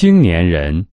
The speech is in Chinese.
青年人。